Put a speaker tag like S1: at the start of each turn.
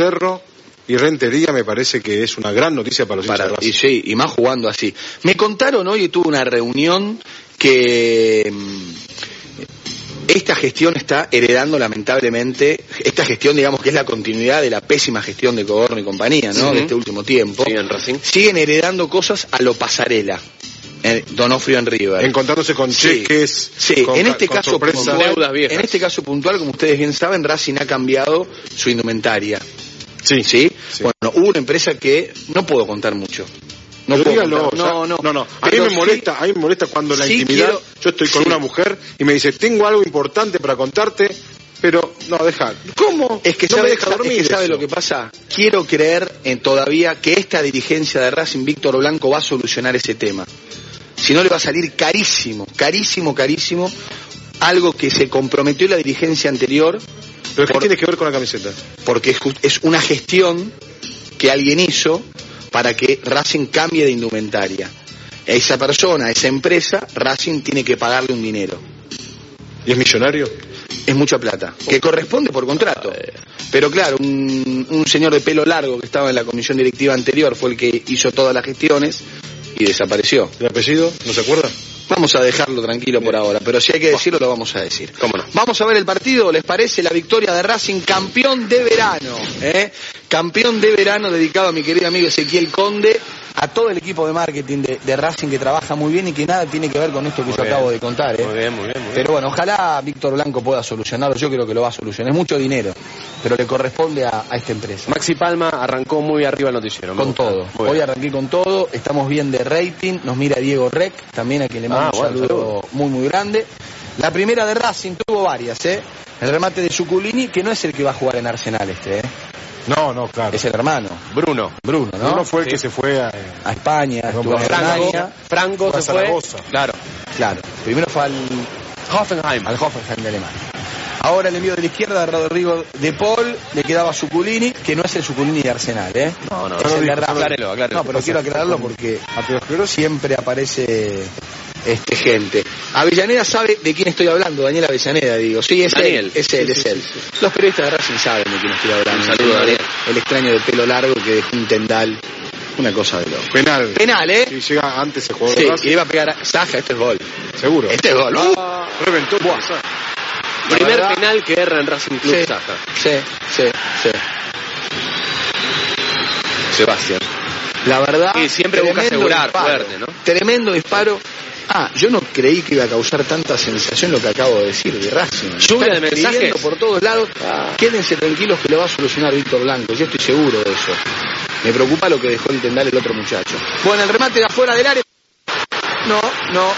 S1: Cerro y Rentería me parece que es una gran noticia para los
S2: Para-
S1: hinchas de
S2: y sí, y más jugando así. Me contaron hoy, tuve una reunión que mm, esta gestión está heredando lamentablemente, esta gestión digamos que es la continuidad de la pésima gestión de Coborno y compañía, ¿no? De este último tiempo.
S3: Sí, en Racing.
S2: Siguen heredando cosas a lo pasarela. Donofrio en River.
S1: Encontrándose con
S2: Sí.
S1: cheques,
S2: Sí,
S1: con,
S2: en este
S1: con
S2: caso puntual, en este caso puntual, como ustedes bien saben, Racing ha cambiado su indumentaria.
S1: Sí.
S2: ¿Sí?
S1: Sí.
S2: Bueno, hubo una empresa que no puedo contar mucho. No puedo
S1: dígalo,
S2: contar-
S1: ya.
S2: no, no,
S1: no, no. A mí me
S2: sí-
S1: molesta, a mí me molesta cuando la intimidad
S2: quiero-
S1: yo estoy con una mujer y me dice, tengo algo importante para contarte, pero no, deja. ¿Cómo?
S2: Es que
S1: no
S2: sabe,
S1: me deja
S2: es
S1: dormir
S2: que sabe lo que pasa. Quiero creer en todavía que esta dirigencia de Racing Víctor Blanco va a solucionar ese tema. Si no le va a salir carísimo, carísimo, carísimo, algo que se comprometió la dirigencia anterior
S1: Pero ¿qué tiene que ver con la camiseta?
S2: porque es una gestión que alguien hizo para que Racing cambie de indumentaria. A esa persona, a esa empresa, Racing tiene que pagarle un dinero.
S1: ¿Y es millonario?
S2: Es mucha plata, que corresponde por contrato. Pero claro, un, un señor de pelo largo que estaba en la comisión directiva anterior fue el que hizo todas las gestiones y desapareció.
S1: ¿El apellido? ¿No se acuerda?
S2: Vamos a dejarlo tranquilo por ahora, pero si hay que decirlo, lo vamos a decir.
S3: ¿Cómo no?
S2: Vamos a ver el partido, ¿les parece? La victoria de Racing, campeón de verano. ¿eh? Campeón de verano dedicado a mi querido amigo Ezequiel Conde, a todo el equipo de marketing de, de Racing que trabaja muy bien y que nada tiene que ver con esto que
S3: Muy
S2: yo
S3: bien.
S2: acabo de contar. ¿eh?
S3: Muy bien, muy bien, muy bien.
S2: Pero bueno, ojalá Víctor Blanco pueda solucionarlo, yo creo que lo va a solucionar. Es mucho dinero, pero le corresponde a, a esta empresa.
S3: Maxi Palma arrancó muy arriba el noticiero.
S2: Con
S3: gusta.
S2: todo.
S3: Muy
S2: Hoy
S3: bien.
S2: arranqué con todo. Estamos bien de rating. Nos mira Diego Rec, también a quien le mando
S3: Ah,
S2: un
S3: bueno,
S2: saludo
S3: saludo.
S2: muy, muy grande. La primera de Racing tuvo varias, ¿eh? El remate de Suculini, que no es el que va a jugar en Arsenal este, ¿eh?
S1: No, no, claro.
S2: Es el hermano,
S3: Bruno.
S2: Bruno, ¿no?
S1: Uno fue el
S3: Sí.
S1: que se fue a...
S2: A España, estuvo en
S3: Franco. Franco
S1: a
S3: se fue.
S1: Zaragoza.
S3: Claro.
S2: Claro. Primero fue al,
S3: Hoffenheim.
S2: al Hoffenheim de Alemania. Ahora el envío de la izquierda de Rodrigo de Paul, le quedaba Suculini, que no es el Suculini de Arsenal, ¿eh?
S3: No, no,
S2: es
S3: no
S2: el Racing.
S3: aclárelo, aclárelo.
S2: No, pero quiero aclararlo porque
S1: Aterosclerosis.
S2: siempre aparece este gente. Avellaneda sabe de quién estoy hablando, Daniel Avellaneda, digo. Sí, es
S3: Daniel.
S2: él, es él, es él. Los periodistas de Racing saben de quién estoy hablando.
S3: Un saludo, Daniel.
S2: El extraño de pelo largo que dejó un tendal, una cosa de loco.
S1: Penal.
S2: Penal, ¿eh?
S1: Si llega antes el jugador
S2: Sí,
S1: de
S2: y
S1: Racing,
S2: le iba a pegar a Saja, este es gol.
S1: seguro.
S2: Este es gol. ¡Uh!
S1: Ah, reventó. Buah.
S2: La
S3: Primer
S2: verdad-
S3: penal que erra en Racing Club
S2: Sí,
S3: Saja.
S2: sí, sí, sí.
S3: Sebastián.
S2: La verdad.
S3: Y siempre busca asegurar,
S2: disparo,
S3: fuerte, ¿no?
S2: Tremendo disparo. Ah, yo no creí que iba a causar tanta sensación lo que acabo de decir de Racing.
S3: Lluvia de mensajes.
S2: por todos lados. Quédense tranquilos que lo va a solucionar Víctor Blanco. Yo estoy seguro de eso. Me preocupa lo que dejó el tendal el otro muchacho. Bueno, el remate de afuera del área. No, no.